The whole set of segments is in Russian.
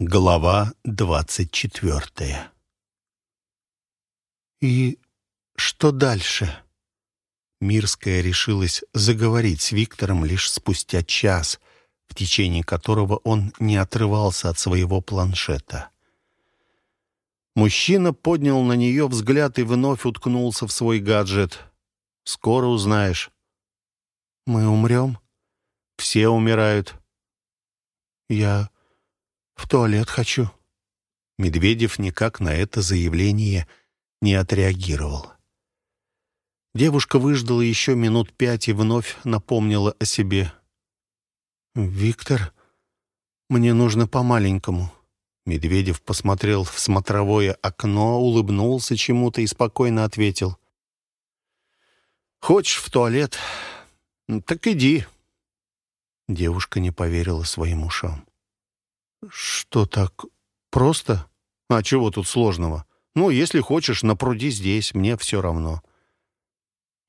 Глава двадцать четвертая «И что дальше?» Мирская решилась заговорить с Виктором лишь спустя час, в течение которого он не отрывался от своего планшета. Мужчина поднял на нее взгляд и вновь уткнулся в свой гаджет. «Скоро узнаешь». «Мы умрем?» «Все умирают». «Я в туалет хочу». Медведев никак на это заявление не отреагировал. Девушка выждала еще минут пять и вновь напомнила о себе. «Виктор, мне нужно по-маленькому». Медведев посмотрел в смотровое окно, улыбнулся чему-то и спокойно ответил. «Хочешь в туалет? Так иди». Девушка не поверила своим ушам. «Что так просто? А чего тут сложного? Ну, если хочешь, напруди здесь, мне все равно».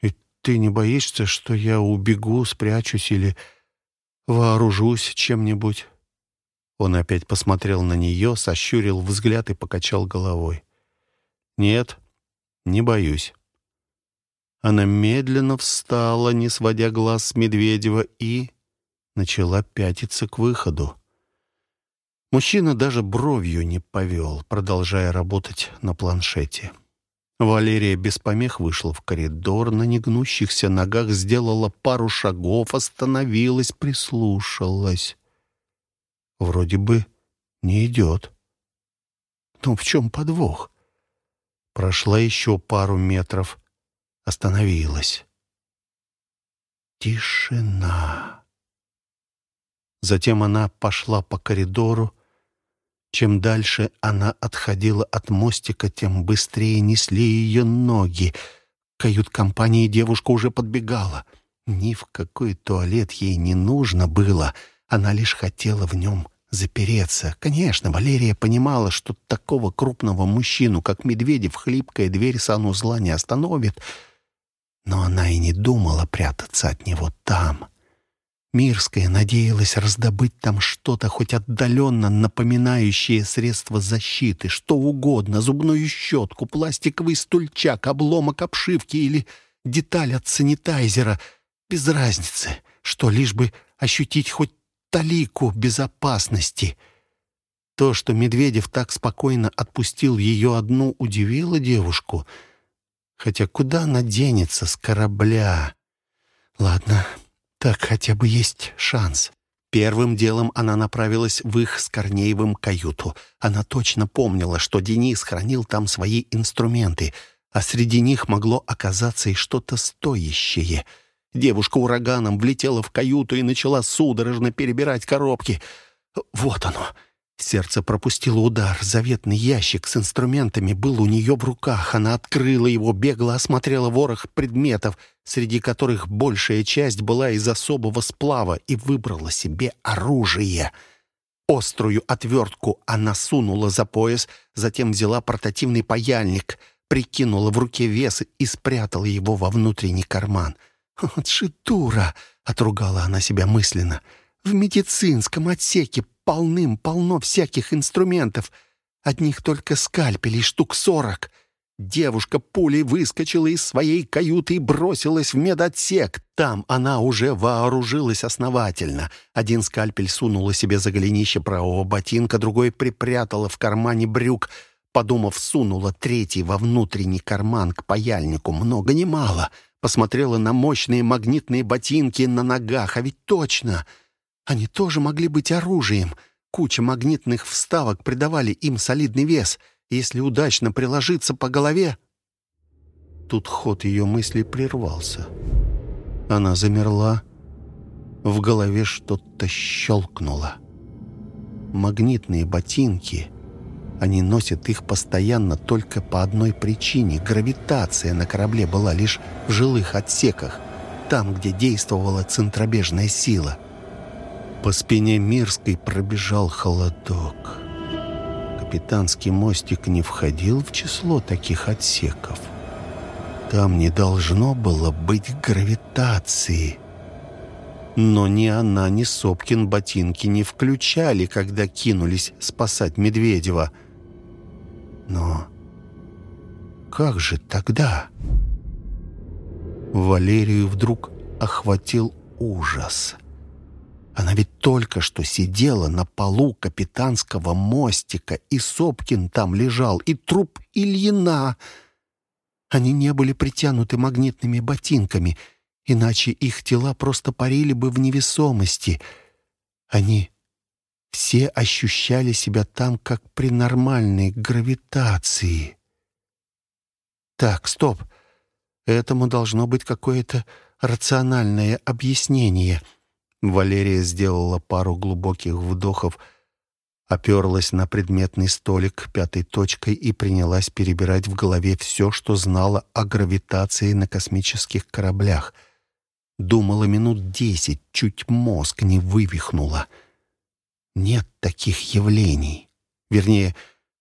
«И ты не боишься, что я убегу, спрячусь или вооружусь чем-нибудь?» Он опять посмотрел на нее, сощурил взгляд и покачал головой. «Нет, не боюсь». Она медленно встала, не сводя глаз с Медведева, и начала пятиться к выходу. Мужчина даже бровью не повел, продолжая работать на планшете. Валерия без помех вышла в коридор, на негнущихся ногах сделала пару шагов, остановилась, прислушалась. Вроде бы не идет. Но в чем подвох? Прошла еще пару метров, остановилась. Тишина. Затем она пошла по коридору, чем дальше она отходила от мостика, тем быстрее несли ее ноги. кают-компании девушка уже подбегала. Ни в какой туалет ей не нужно было. Она лишь хотела в нем запереться. Конечно, Валерия понимала, что такого крупного мужчину, как Медведев, хлипкая дверь санузла не остановит. Но она и не думала прятаться от него там, Мирская надеялась раздобыть там что-то хоть отдаленно напоминающее средство защиты, что угодно, зубную щетку, пластиковый стульчак, обломок обшивки или деталь от санитайзера. Без разницы, что лишь бы ощутить хоть талику безопасности. То, что Медведев так спокойно отпустил ее одну, удивило девушку. Хотя куда она денется с корабля? Ладно, так хотя бы есть шанс. Первым делом она направилась в их с Корнеевым каюту. Она точно помнила, что Денис хранил там свои инструменты, а среди них могло оказаться и что-то стоящее. Девушка ураганом влетела в каюту и начала судорожно перебирать коробки. Вот оно. Сердце пропустило удар. Заветный ящик с инструментами был у нее в руках. Она открыла его, бегло осмотрела ворох предметов, среди которых большая часть была из особого сплава, и выбрала себе оружие. Острую отвертку она сунула за пояс, затем взяла портативный паяльник, прикинула в руке вес и спрятала его во внутренний карман. «Шитура!» — отругала она себя мысленно. «В медицинском отсеке полным-полно всяких инструментов. Одних только скальпелей штук сорок. Девушка пулей выскочила из своей каюты и бросилась в медотсек. Там она уже вооружилась основательно. Один скальпель сунула себе за голенище правого ботинка, другой припрятала в кармане брюк. Подумав, сунула третий во внутренний карман к паяльнику. Много не мало. Посмотрела на мощные магнитные ботинки на ногах. А ведь точно! Они тоже могли быть оружием. Куча магнитных вставок придавали им солидный вес. Если удачно приложиться по голове... Тут ход ее мыслей прервался. Она замерла. В голове что-то щелкнуло. Магнитные ботинки... Они носят их постоянно только по одной причине. Гравитация на корабле была лишь в жилых отсеках, там, где действовала центробежная сила — по спине Мирской пробежал холодок. Капитанский мостик не входил в число таких отсеков. Там не должно было быть гравитации. Но ни она, ни Сопкин ботинки не включали, когда кинулись спасать Медведева. Но как же тогда? Валерию вдруг охватил ужас. Она ведь только что сидела на полу капитанского мостика, и Сопкин там лежал, и труп Ильина. Они не были притянуты магнитными ботинками, иначе их тела просто парили бы в невесомости. Они все ощущали себя там, как при нормальной гравитации. Так, стоп. Этому должно быть какое-то рациональное объяснение. Валерия сделала пару глубоких вдохов, оперлась на предметный столик пятой точкой и принялась перебирать в голове все, что знала о гравитации на космических кораблях. Думала минут десять, чуть мозг не вывихнула. Нет таких явлений. Вернее,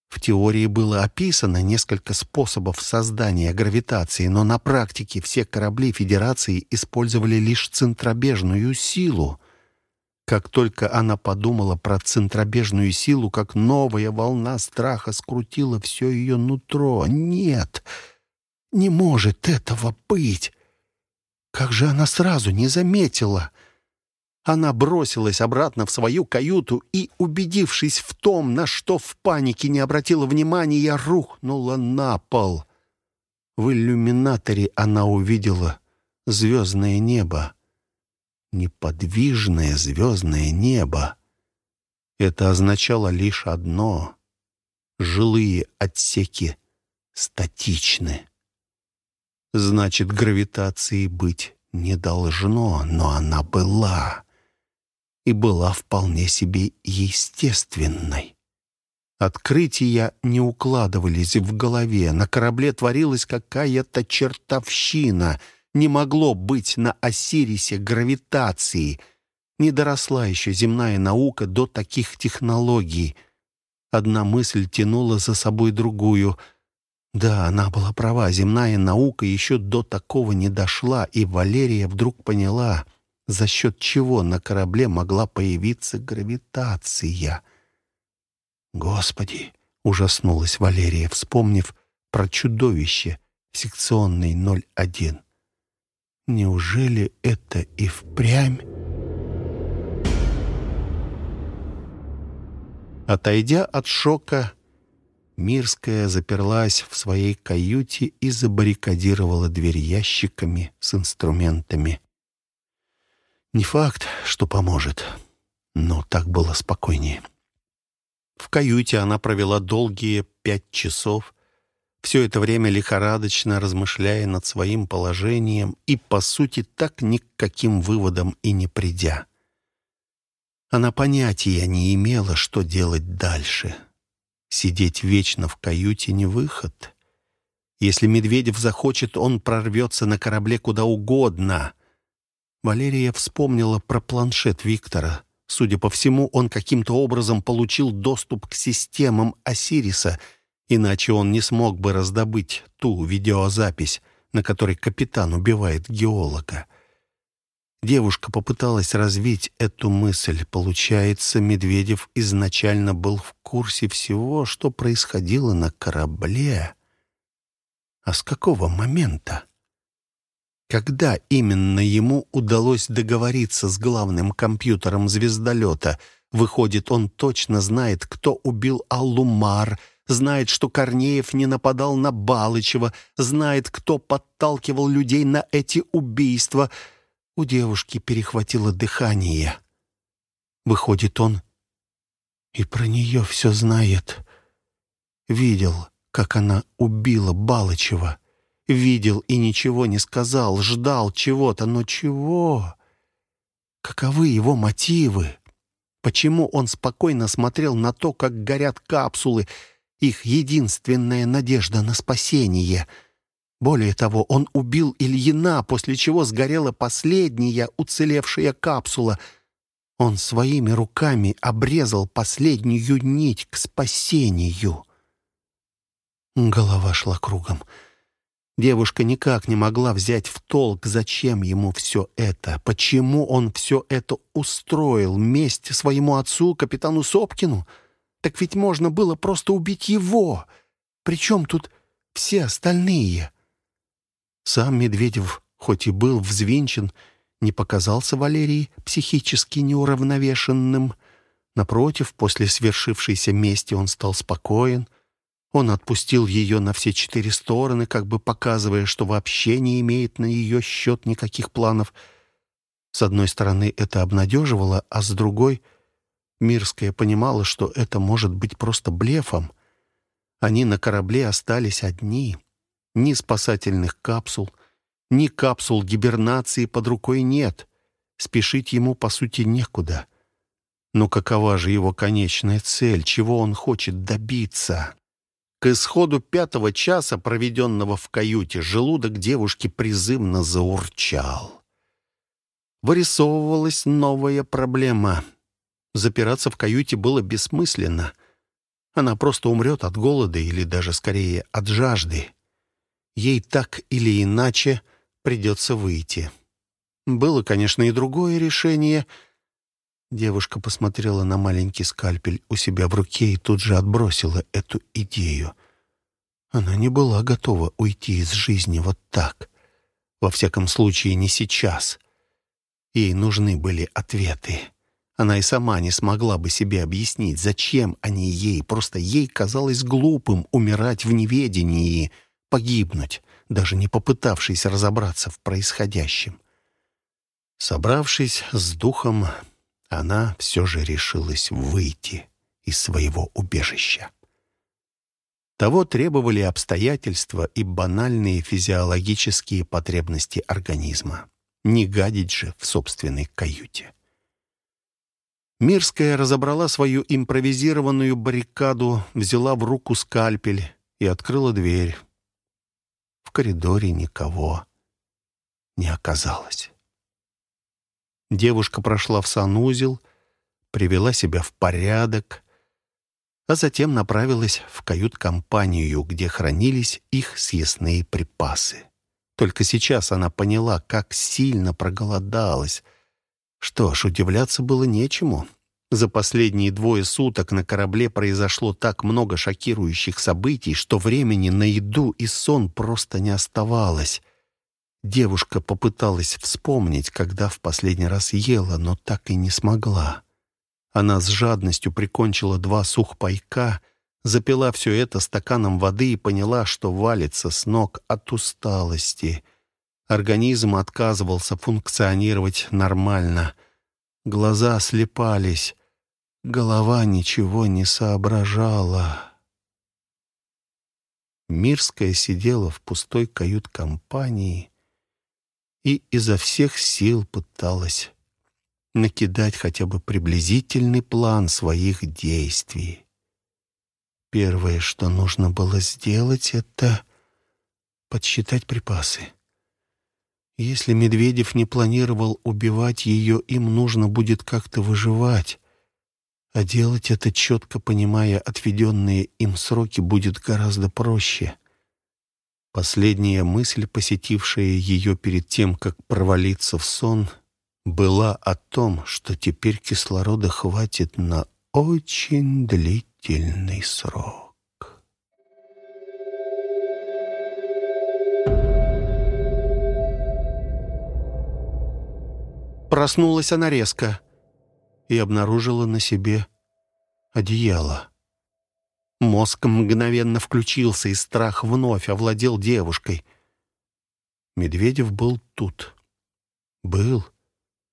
в теории было описано несколько способов создания гравитации, но на практике все корабли Федерации использовали лишь центробежную силу. Как только она подумала про центробежную силу, как новая волна страха скрутила все ее нутро. Нет, не может этого быть. Как же она сразу не заметила? Она бросилась обратно в свою каюту и, убедившись в том, на что в панике не обратила внимания, рухнула на пол. В иллюминаторе она увидела звездное небо неподвижное звездное небо. Это означало лишь одно — жилые отсеки статичны. Значит, гравитации быть не должно, но она была. И была вполне себе естественной. Открытия не укладывались в голове. На корабле творилась какая-то чертовщина — не могло быть на Осирисе гравитации. Не доросла еще земная наука до таких технологий. Одна мысль тянула за собой другую. Да, она была права, земная наука еще до такого не дошла, и Валерия вдруг поняла, за счет чего на корабле могла появиться гравитация. «Господи!» — ужаснулась Валерия, вспомнив про чудовище секционный 01. Неужели это и впрямь? Отойдя от шока, Мирская заперлась в своей каюте и забаррикадировала дверь ящиками с инструментами. Не факт, что поможет, но так было спокойнее. В каюте она провела долгие пять часов, все это время лихорадочно размышляя над своим положением и, по сути, так ни к каким выводам и не придя. Она понятия не имела, что делать дальше. Сидеть вечно в каюте не выход. Если Медведев захочет, он прорвется на корабле куда угодно. Валерия вспомнила про планшет Виктора. Судя по всему, он каким-то образом получил доступ к системам Осириса — Иначе он не смог бы раздобыть ту видеозапись, на которой капитан убивает геолога. Девушка попыталась развить эту мысль. Получается, Медведев изначально был в курсе всего, что происходило на корабле. А с какого момента? Когда именно ему удалось договориться с главным компьютером звездолета? Выходит, он точно знает, кто убил Аллумар, знает, что Корнеев не нападал на Балычева, знает, кто подталкивал людей на эти убийства. У девушки перехватило дыхание. Выходит, он и про нее все знает. Видел, как она убила Балычева. Видел и ничего не сказал, ждал чего-то, но чего? Каковы его мотивы? Почему он спокойно смотрел на то, как горят капсулы, их единственная надежда на спасение. Более того, он убил Ильина, после чего сгорела последняя уцелевшая капсула. Он своими руками обрезал последнюю нить к спасению. Голова шла кругом. Девушка никак не могла взять в толк, зачем ему все это, почему он все это устроил, месть своему отцу, капитану Сопкину. Так ведь можно было просто убить его. Причем тут все остальные? Сам Медведев, хоть и был взвинчен, не показался Валерии психически неуравновешенным. Напротив, после свершившейся мести он стал спокоен — он отпустил ее на все четыре стороны, как бы показывая, что вообще не имеет на ее счет никаких планов. С одной стороны, это обнадеживало, а с другой — Мирская понимала, что это может быть просто блефом. Они на корабле остались одни. Ни спасательных капсул, ни капсул гибернации под рукой нет. Спешить ему, по сути, некуда. Но какова же его конечная цель? Чего он хочет добиться? К исходу пятого часа, проведенного в каюте, желудок девушки призывно заурчал. Вырисовывалась новая проблема. Запираться в каюте было бессмысленно. Она просто умрет от голода или даже скорее от жажды. Ей так или иначе придется выйти. Было, конечно, и другое решение — Девушка посмотрела на маленький скальпель у себя в руке и тут же отбросила эту идею. Она не была готова уйти из жизни вот так. Во всяком случае, не сейчас. Ей нужны были ответы. Она и сама не смогла бы себе объяснить, зачем они ей. Просто ей казалось глупым умирать в неведении, погибнуть, даже не попытавшись разобраться в происходящем. Собравшись с духом, она все же решилась выйти из своего убежища. Того требовали обстоятельства и банальные физиологические потребности организма. Не гадить же в собственной каюте. Мирская разобрала свою импровизированную баррикаду, взяла в руку скальпель и открыла дверь. В коридоре никого не оказалось. Девушка прошла в санузел, привела себя в порядок, а затем направилась в кают-компанию, где хранились их съестные припасы. Только сейчас она поняла, как сильно проголодалась. Что ж, удивляться было нечему. За последние двое суток на корабле произошло так много шокирующих событий, что времени на еду и сон просто не оставалось. Девушка попыталась вспомнить, когда в последний раз ела, но так и не смогла. Она с жадностью прикончила два сухпайка, запила все это стаканом воды и поняла, что валится с ног от усталости. Организм отказывался функционировать нормально. Глаза слепались, голова ничего не соображала. Мирская сидела в пустой кают-компании и изо всех сил пыталась накидать хотя бы приблизительный план своих действий. Первое, что нужно было сделать, это подсчитать припасы. Если Медведев не планировал убивать ее, им нужно будет как-то выживать. А делать это, четко понимая отведенные им сроки, будет гораздо проще — Последняя мысль, посетившая ее перед тем, как провалиться в сон, была о том, что теперь кислорода хватит на очень длительный срок. Проснулась она резко и обнаружила на себе одеяло. Мозг мгновенно включился, и страх вновь овладел девушкой. Медведев был тут. Был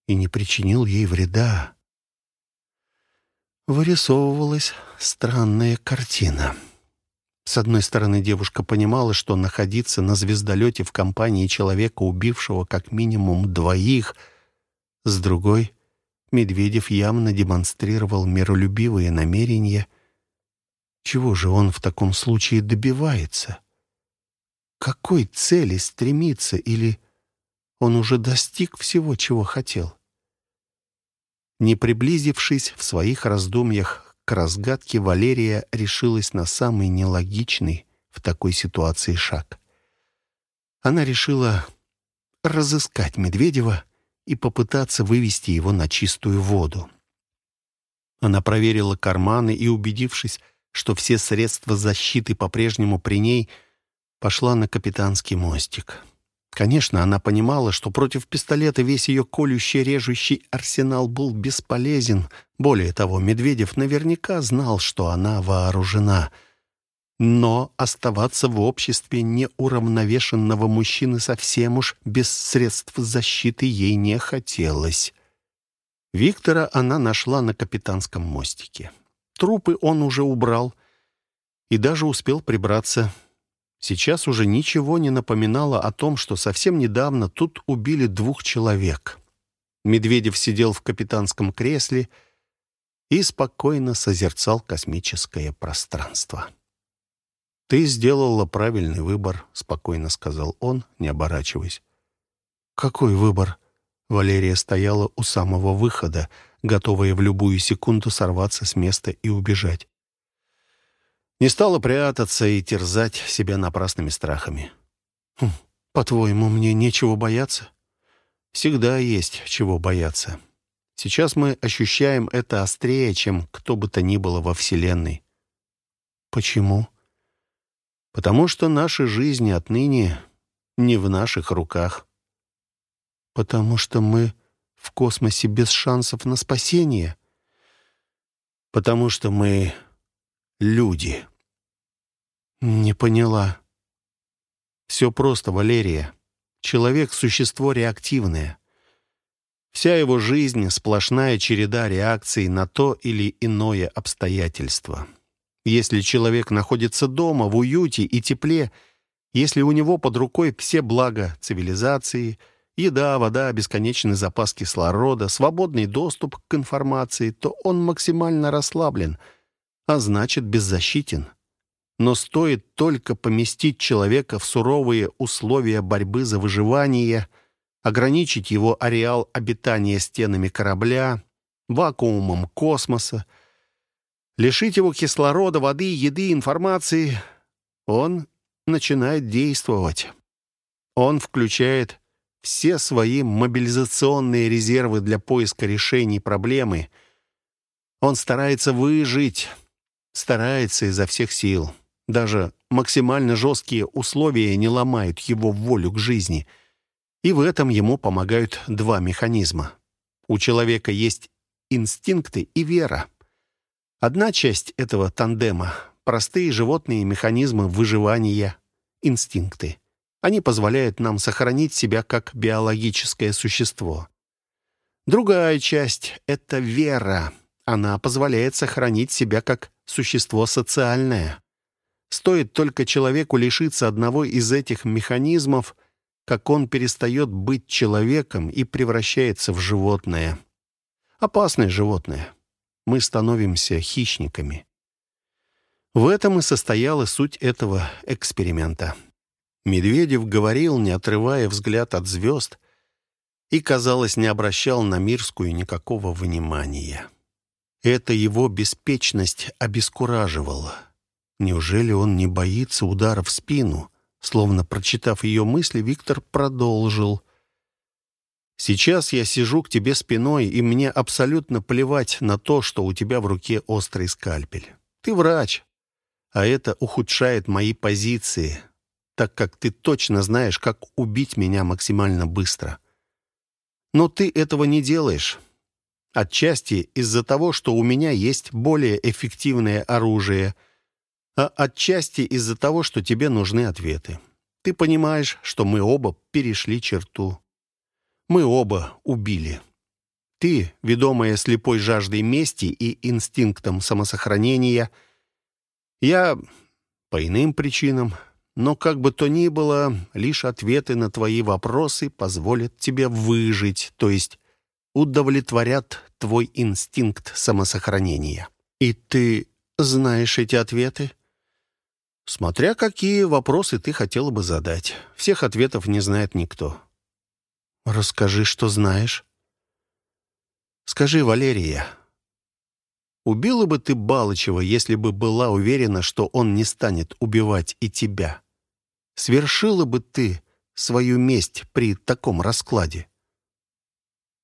и не причинил ей вреда. Вырисовывалась странная картина. С одной стороны, девушка понимала, что находиться на звездолете в компании человека, убившего как минимум двоих, с другой — Медведев явно демонстрировал миролюбивые намерения чего же он в таком случае добивается? Какой цели стремится или он уже достиг всего, чего хотел? Не приблизившись в своих раздумьях к разгадке, Валерия решилась на самый нелогичный в такой ситуации шаг. Она решила разыскать Медведева и попытаться вывести его на чистую воду. Она проверила карманы и, убедившись, что все средства защиты по-прежнему при ней, пошла на капитанский мостик. Конечно, она понимала, что против пистолета весь ее колющий, режущий арсенал был бесполезен. Более того, Медведев наверняка знал, что она вооружена. Но оставаться в обществе неуравновешенного мужчины совсем уж без средств защиты ей не хотелось. Виктора она нашла на капитанском мостике. Трупы он уже убрал и даже успел прибраться Сейчас уже ничего не напоминало о том, что совсем недавно тут убили двух человек. Медведев сидел в капитанском кресле и спокойно созерцал космическое пространство. «Ты сделала правильный выбор», — спокойно сказал он, не оборачиваясь. «Какой выбор?» Валерия стояла у самого выхода, готовая в любую секунду сорваться с места и убежать. Не стала прятаться и терзать себя напрасными страхами. Хм, «По-твоему, мне нечего бояться?» «Всегда есть чего бояться. Сейчас мы ощущаем это острее, чем кто бы то ни было во Вселенной». «Почему?» «Потому что наши жизни отныне не в наших руках». «Потому что мы в космосе без шансов на спасение?» «Потому что мы люди. Не поняла. Все просто, Валерия. Человек — существо реактивное. Вся его жизнь — сплошная череда реакций на то или иное обстоятельство. Если человек находится дома, в уюте и тепле, если у него под рукой все блага цивилизации — Еда, вода, бесконечный запас кислорода, свободный доступ к информации, то он максимально расслаблен — а значит беззащитен. Но стоит только поместить человека в суровые условия борьбы за выживание, ограничить его ареал обитания стенами корабля, вакуумом космоса, лишить его кислорода, воды, еды, информации, он начинает действовать. Он включает все свои мобилизационные резервы для поиска решений проблемы. Он старается выжить, Старается изо всех сил. Даже максимально жесткие условия не ломают его волю к жизни. И в этом ему помогают два механизма. У человека есть инстинкты и вера. Одна часть этого тандема — простые животные механизмы выживания, инстинкты. Они позволяют нам сохранить себя как биологическое существо. Другая часть — это вера. Она позволяет сохранить себя как существо социальное. Стоит только человеку лишиться одного из этих механизмов, как он перестает быть человеком и превращается в животное. Опасное животное. Мы становимся хищниками. В этом и состояла суть этого эксперимента. Медведев говорил, не отрывая взгляд от звезд, и, казалось, не обращал на Мирскую никакого внимания. Эта его беспечность обескураживала. Неужели он не боится удара в спину? Словно прочитав ее мысли, Виктор продолжил. «Сейчас я сижу к тебе спиной, и мне абсолютно плевать на то, что у тебя в руке острый скальпель. Ты врач, а это ухудшает мои позиции, так как ты точно знаешь, как убить меня максимально быстро. Но ты этого не делаешь. Отчасти из-за того, что у меня есть более эффективное оружие, а отчасти из-за того, что тебе нужны ответы. Ты понимаешь, что мы оба перешли черту. Мы оба убили. Ты, ведомая слепой жаждой мести и инстинктом самосохранения, я по иным причинам, но как бы то ни было, лишь ответы на твои вопросы позволят тебе выжить, то есть удовлетворят твой инстинкт самосохранения. И ты знаешь эти ответы? Смотря какие вопросы ты хотела бы задать. Всех ответов не знает никто. Расскажи, что знаешь. Скажи, Валерия, убила бы ты Балычева, если бы была уверена, что он не станет убивать и тебя? Свершила бы ты свою месть при таком раскладе?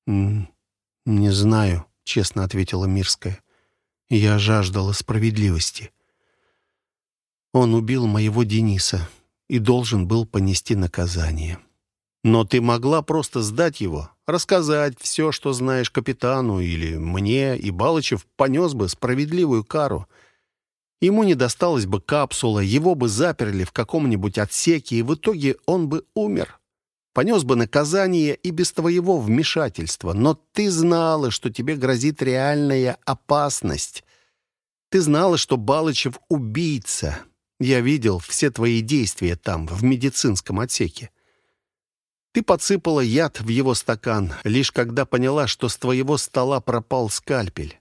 «Не знаю», — честно ответила Мирская. «Я жаждала справедливости. Он убил моего Дениса и должен был понести наказание. Но ты могла просто сдать его, рассказать все, что знаешь капитану или мне, и Балычев понес бы справедливую кару. Ему не досталась бы капсула, его бы заперли в каком-нибудь отсеке, и в итоге он бы умер. Понес бы наказание и без твоего вмешательства. Но ты знала, что тебе грозит реальная опасность. Ты знала, что Балычев — убийца. Я видел все твои действия там, в медицинском отсеке. Ты подсыпала яд в его стакан, лишь когда поняла, что с твоего стола пропал скальпель.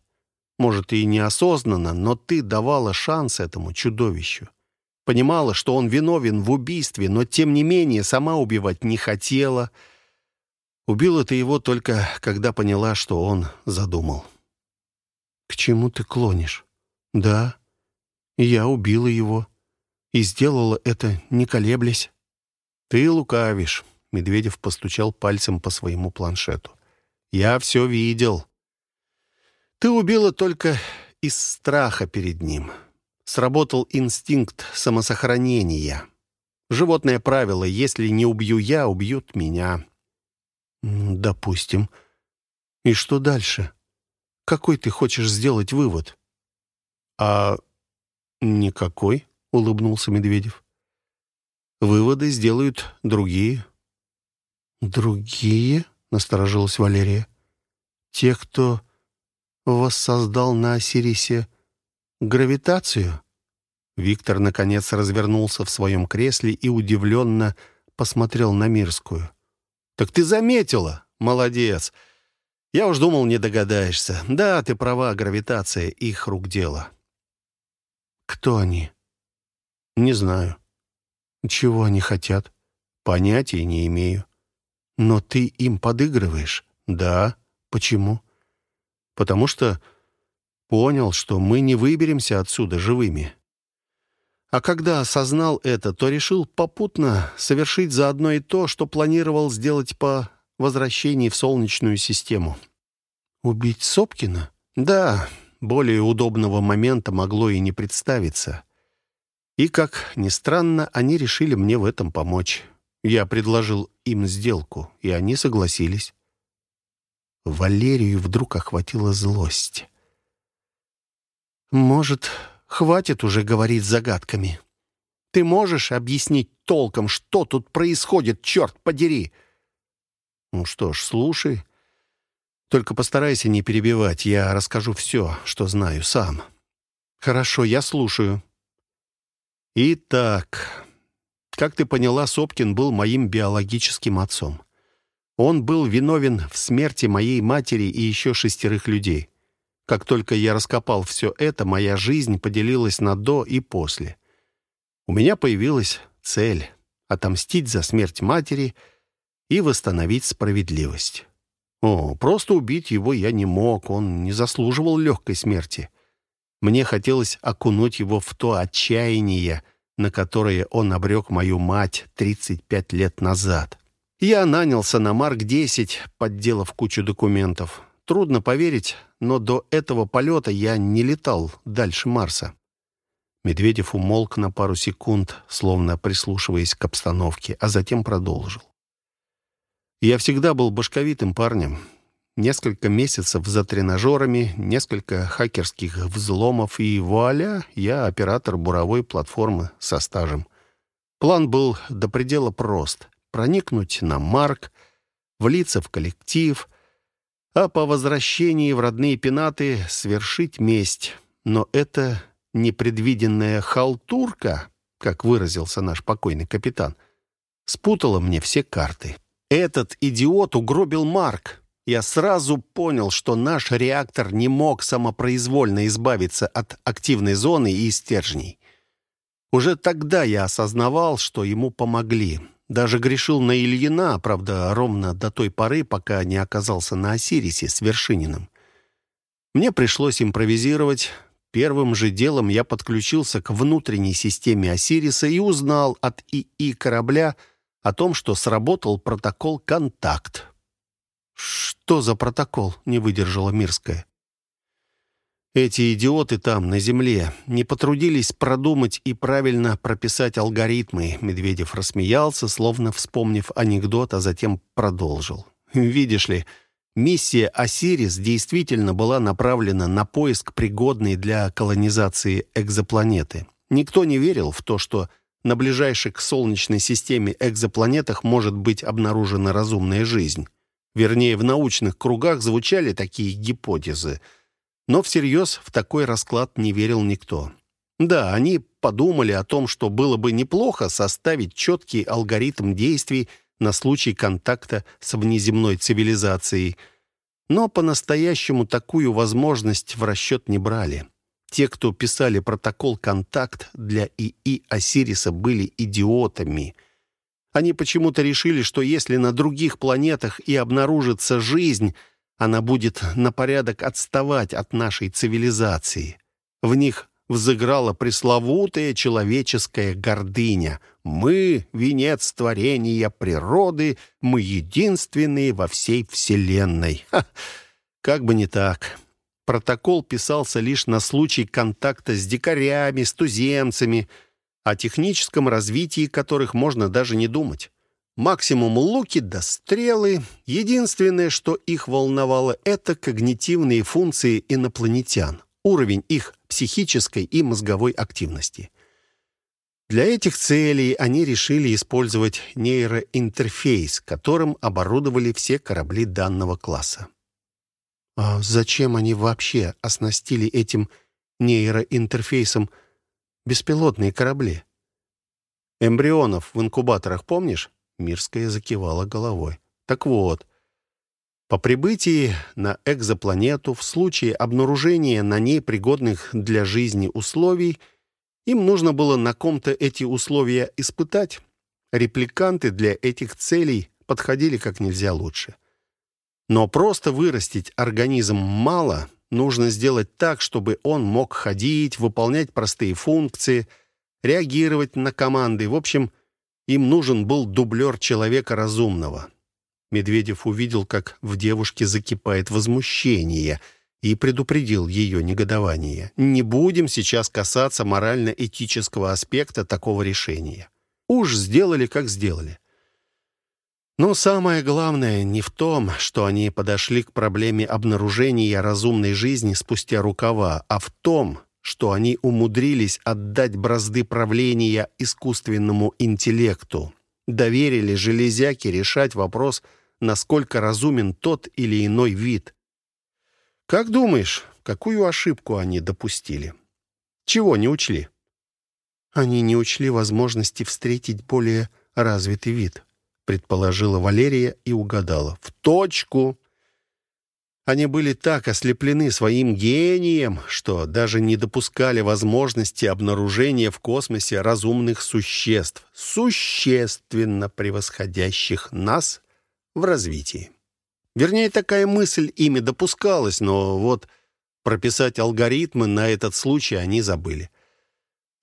Может, и неосознанно, но ты давала шанс этому чудовищу. Понимала, что он виновен в убийстве, но, тем не менее, сама убивать не хотела. Убила ты его только, когда поняла, что он задумал. «К чему ты клонишь?» «Да, я убила его и сделала это, не колеблясь». «Ты лукавишь. Медведев постучал пальцем по своему планшету. «Я все видел. Ты убила только из страха перед ним. Сработал инстинкт самосохранения. Животное правило, если не убью я, убьют меня». «Допустим. И что дальше? Какой ты хочешь сделать вывод?» «А никакой», — улыбнулся Медведев. «Выводы сделают другие. «Другие?» — насторожилась Валерия. «Те, кто воссоздал на Осирисе гравитацию?» Виктор, наконец, развернулся в своем кресле и удивленно посмотрел на Мирскую. «Так ты заметила? Молодец! Я уж думал, не догадаешься. Да, ты права, гравитация — их рук дело». «Кто они?» «Не знаю». «Чего они хотят?» «Понятия не имею». «Но ты им подыгрываешь?» «Да. Почему?» «Потому что понял, что мы не выберемся отсюда живыми». А когда осознал это, то решил попутно совершить заодно и то, что планировал сделать по возвращении в Солнечную систему. «Убить Сопкина?» «Да, более удобного момента могло и не представиться». И, как ни странно, они решили мне в этом помочь. Я предложил им сделку, и они согласились. Валерию вдруг охватила злость. «Может, хватит уже говорить загадками? Ты можешь объяснить толком, что тут происходит, черт подери?» «Ну что ж, слушай. Только постарайся не перебивать, я расскажу все, что знаю сам». «Хорошо, я слушаю». «Итак, как ты поняла, Сопкин был моим биологическим отцом. Он был виновен в смерти моей матери и еще шестерых людей. Как только я раскопал все это, моя жизнь поделилась на «до» и «после». У меня появилась цель — отомстить за смерть матери и восстановить справедливость. О, просто убить его я не мог, он не заслуживал легкой смерти. Мне хотелось окунуть его в то отчаяние, на которое он обрек мою мать 35 лет назад. Я нанялся на Марк-10, подделав кучу документов. Трудно поверить, но до этого полета я не летал дальше Марса. Медведев умолк на пару секунд, словно прислушиваясь к обстановке, а затем продолжил. Я всегда был башковитым парнем. Несколько месяцев за тренажерами, несколько хакерских взломов, и вуаля, я оператор буровой платформы со стажем. План был до предела прост — проникнуть на Марк, влиться в коллектив, а по возвращении в родные пенаты свершить месть. Но это непредвиденная халтурка, как выразился наш покойный капитан, спутала мне все карты. Этот идиот угробил Марк, я сразу понял, что наш реактор не мог самопроизвольно избавиться от активной зоны и стержней. Уже тогда я осознавал, что ему помогли. Даже грешил на Ильина, правда, ровно до той поры, пока не оказался на Осирисе с Вершининым. Мне пришлось импровизировать. Первым же делом я подключился к внутренней системе Осириса и узнал от ИИ корабля о том, что сработал протокол «Контакт». «Что за протокол?» — не выдержала Мирская. Эти идиоты там, на земле, не потрудились продумать и правильно прописать алгоритмы. Медведев рассмеялся, словно вспомнив анекдот, а затем продолжил. Видишь ли, миссия «Осирис» действительно была направлена на поиск пригодной для колонизации экзопланеты. Никто не верил в то, что на ближайших к Солнечной системе экзопланетах может быть обнаружена разумная жизнь. Вернее, в научных кругах звучали такие гипотезы – но всерьез в такой расклад не верил никто. Да, они подумали о том, что было бы неплохо составить четкий алгоритм действий на случай контакта с внеземной цивилизацией, но по-настоящему такую возможность в расчет не брали. Те, кто писали протокол «Контакт» для ИИ Осириса, были идиотами. Они почему-то решили, что если на других планетах и обнаружится жизнь – она будет на порядок отставать от нашей цивилизации. В них взыграла пресловутая человеческая гордыня. Мы — венец творения природы, мы единственные во всей Вселенной. Ха! Как бы не так. Протокол писался лишь на случай контакта с дикарями, с туземцами, о техническом развитии которых можно даже не думать. Максимум луки да стрелы. Единственное, что их волновало, это когнитивные функции инопланетян, уровень их психической и мозговой активности. Для этих целей они решили использовать нейроинтерфейс, которым оборудовали все корабли данного класса. А зачем они вообще оснастили этим нейроинтерфейсом беспилотные корабли? Эмбрионов в инкубаторах помнишь? Мирская закивала головой. «Так вот, по прибытии на экзопланету в случае обнаружения на ней пригодных для жизни условий им нужно было на ком-то эти условия испытать. Репликанты для этих целей подходили как нельзя лучше. Но просто вырастить организм мало, нужно сделать так, чтобы он мог ходить, выполнять простые функции, реагировать на команды, в общем, им нужен был дублер человека разумного. Медведев увидел, как в девушке закипает возмущение, и предупредил ее негодование. «Не будем сейчас касаться морально-этического аспекта такого решения. Уж сделали, как сделали». Но самое главное не в том, что они подошли к проблеме обнаружения разумной жизни спустя рукава, а в том, что они умудрились отдать бразды правления искусственному интеллекту, доверили железяке решать вопрос, насколько разумен тот или иной вид. Как думаешь, какую ошибку они допустили? Чего не учли? Они не учли возможности встретить более развитый вид, предположила Валерия и угадала. В точку! Они были так ослеплены своим гением, что даже не допускали возможности обнаружения в космосе разумных существ, существенно превосходящих нас в развитии. Вернее, такая мысль ими допускалась, но вот прописать алгоритмы на этот случай они забыли.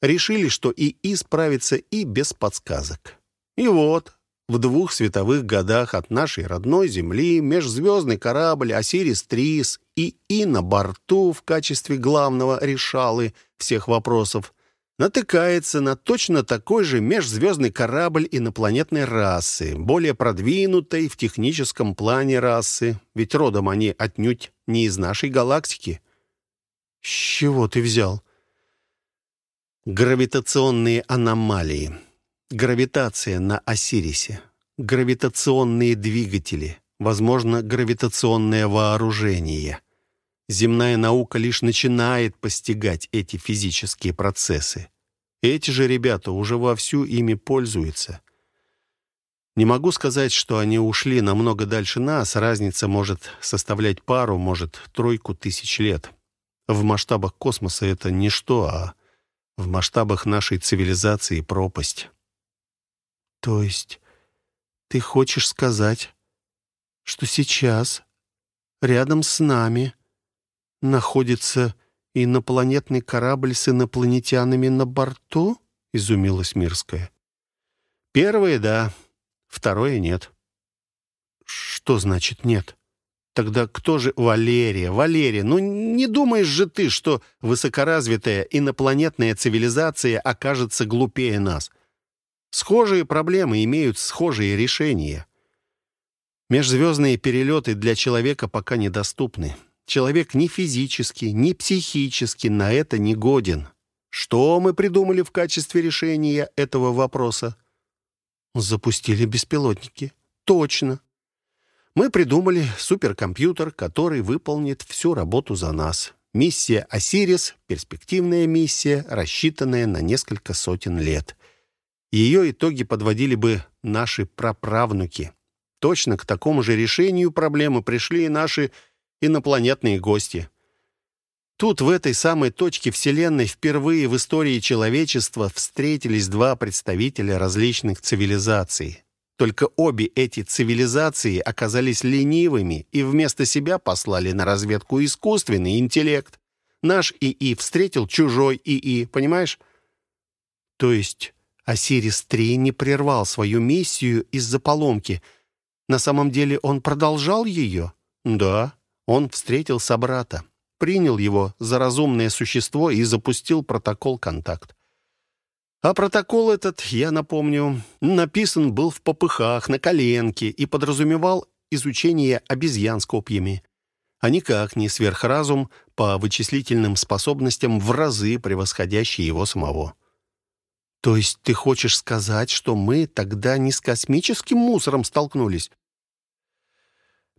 Решили, что ИИ справится и без подсказок. И вот, в двух световых годах от нашей родной Земли межзвездный корабль «Осирис-Трис» и И на борту в качестве главного решалы всех вопросов натыкается на точно такой же межзвездный корабль инопланетной расы, более продвинутой в техническом плане расы, ведь родом они отнюдь не из нашей галактики. «С чего ты взял?» «Гравитационные аномалии», Гравитация на Осирисе. Гравитационные двигатели. Возможно, гравитационное вооружение. Земная наука лишь начинает постигать эти физические процессы. Эти же ребята уже вовсю ими пользуются. Не могу сказать, что они ушли намного дальше нас. Разница может составлять пару, может, тройку тысяч лет. В масштабах космоса это ничто, а в масштабах нашей цивилизации пропасть. То есть ты хочешь сказать, что сейчас рядом с нами находится инопланетный корабль с инопланетянами на борту? Изумилась Мирская. Первое, да. Второе нет. Что значит нет? Тогда кто же Валерия? Валерия, ну не думаешь же ты, что высокоразвитая инопланетная цивилизация окажется глупее нас? Схожие проблемы имеют схожие решения. Межзвездные перелеты для человека пока недоступны. Человек ни физически, ни психически на это не годен. Что мы придумали в качестве решения этого вопроса? Запустили беспилотники. Точно. Мы придумали суперкомпьютер, который выполнит всю работу за нас. Миссия «Осирис» — перспективная миссия, рассчитанная на несколько сотен лет. Ее итоги подводили бы наши праправнуки. Точно к такому же решению проблемы пришли и наши инопланетные гости. Тут, в этой самой точке Вселенной, впервые в истории человечества встретились два представителя различных цивилизаций. Только обе эти цивилизации оказались ленивыми и вместо себя послали на разведку искусственный интеллект. Наш ИИ встретил чужой ИИ, понимаешь? То есть Осирис-3 не прервал свою миссию из-за поломки. На самом деле он продолжал ее? Да, он встретил собрата, принял его за разумное существо и запустил протокол контакт. А протокол этот, я напомню, написан был в попыхах, на коленке и подразумевал изучение обезьян с копьями, а никак не сверхразум по вычислительным способностям в разы превосходящий его самого. То есть ты хочешь сказать, что мы тогда не с космическим мусором столкнулись?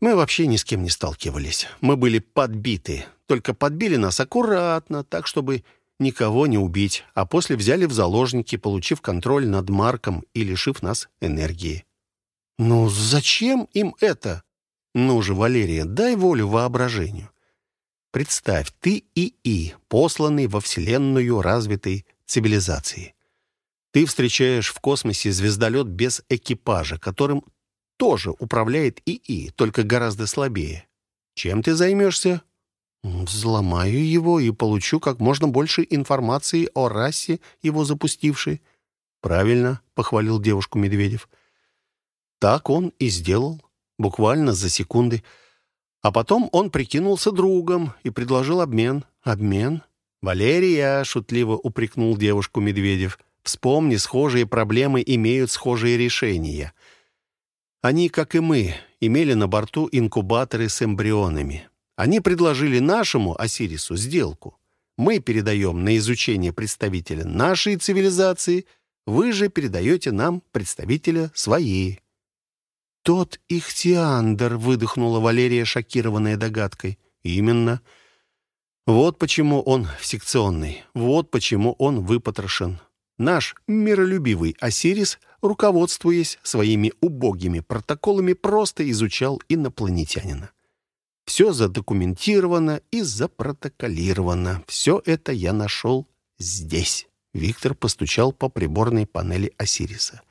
Мы вообще ни с кем не сталкивались. Мы были подбиты. Только подбили нас аккуратно, так, чтобы никого не убить, а после взяли в заложники, получив контроль над Марком и лишив нас энергии. «Ну зачем им это?» «Ну же, Валерия, дай волю воображению. Представь, ты ИИ, посланный во Вселенную развитой цивилизации. Ты встречаешь в космосе звездолет без экипажа, которым тоже управляет ИИ, только гораздо слабее. Чем ты займешься? Взломаю его и получу как можно больше информации о расе, его запустившей. Правильно, похвалил девушку Медведев. Так он и сделал, буквально за секунды. А потом он прикинулся другом и предложил обмен. Обмен? «Валерия», — шутливо упрекнул девушку Медведев, «вспомни, схожие проблемы имеют схожие решения. Они, как и мы, имели на борту инкубаторы с эмбрионами. Они предложили нашему Осирису сделку. Мы передаем на изучение представителя нашей цивилизации, вы же передаете нам представителя своей». «Тот Ихтиандр», — выдохнула Валерия, шокированная догадкой. «Именно. Вот почему он секционный, вот почему он выпотрошен. Наш миролюбивый Осирис, руководствуясь своими убогими протоколами, просто изучал инопланетянина. Все задокументировано и запротоколировано. Все это я нашел здесь. Виктор постучал по приборной панели Осириса.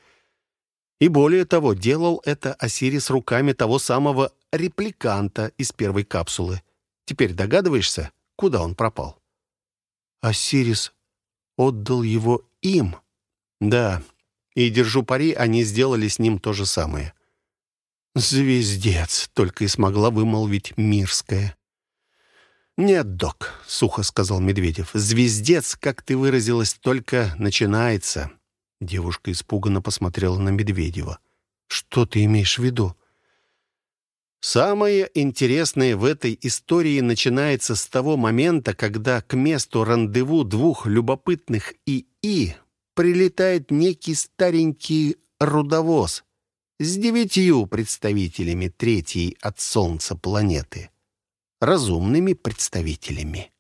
И более того, делал это Осирис руками того самого репликанта из первой капсулы. Теперь догадываешься, куда он пропал? Осирис отдал его им. Да, и, держу пари, они сделали с ним то же самое. «Звездец!» — только и смогла вымолвить Мирская. «Нет, док», — сухо сказал Медведев. «Звездец, как ты выразилась, только начинается». Девушка испуганно посмотрела на Медведева. «Что ты имеешь в виду?» «Самое интересное в этой истории начинается с того момента, когда к месту рандеву двух любопытных ИИ прилетает некий старенький рудовоз, с девятью представителями третьей от Солнца планеты. Разумными представителями.